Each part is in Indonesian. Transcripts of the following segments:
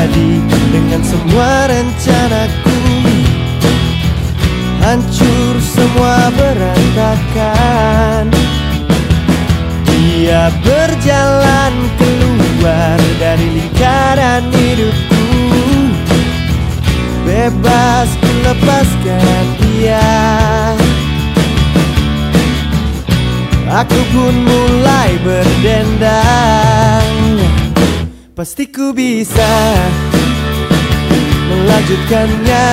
terjadi dengan semua rencanaku. Hancur semua berantakan. Dia berjalan keluar dari lingkaran hidupku. Bebas ku lepaskan dia Pasti ku bisa melanjutkannya.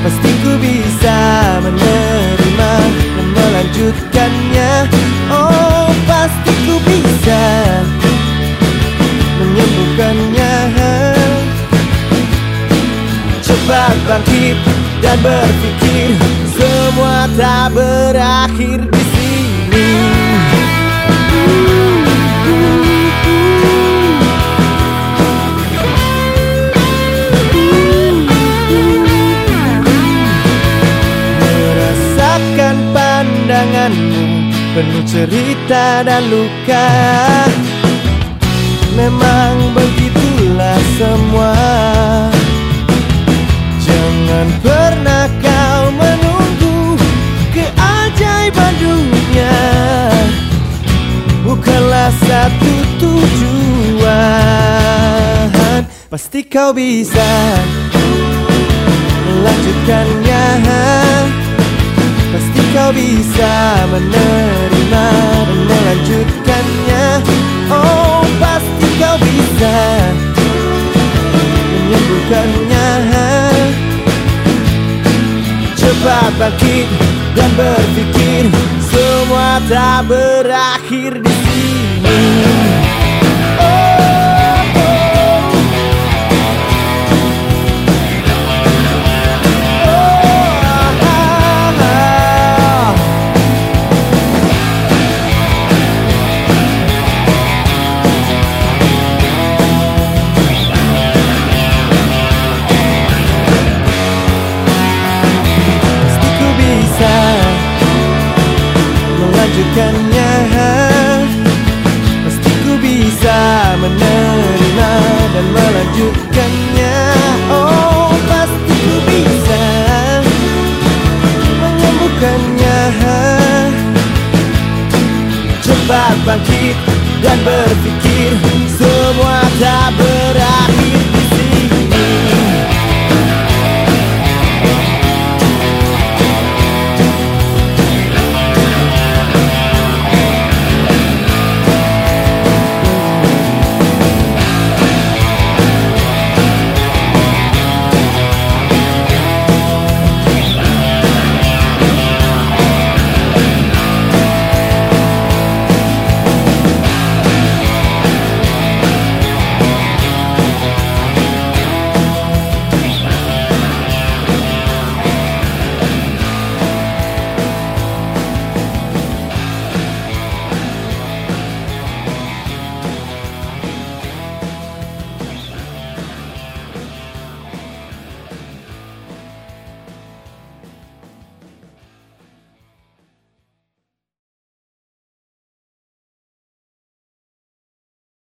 Pasti ku bisa menerima dan melanjutkannya. Oh pasti ku bisa menyembuhkannya. Cepat bangkit dan berpikir pandanganmu Penuh cerita dan luka. Memang begitulah semua. Jangan pernah kau menunggu keajaiban dunia. Bukanlah satu tujuan Pasti kau bisa. Melanjutkannya bisa menerima dan melanjutkannya. Oh pasti kau bisa menyembuhkannya. Cepat bangkit dan berpikir Semua tak berakhir di sini dan melanjutkannya Oh pasti ku bisa menyembuhkannya Cepat bangkit dan berpikir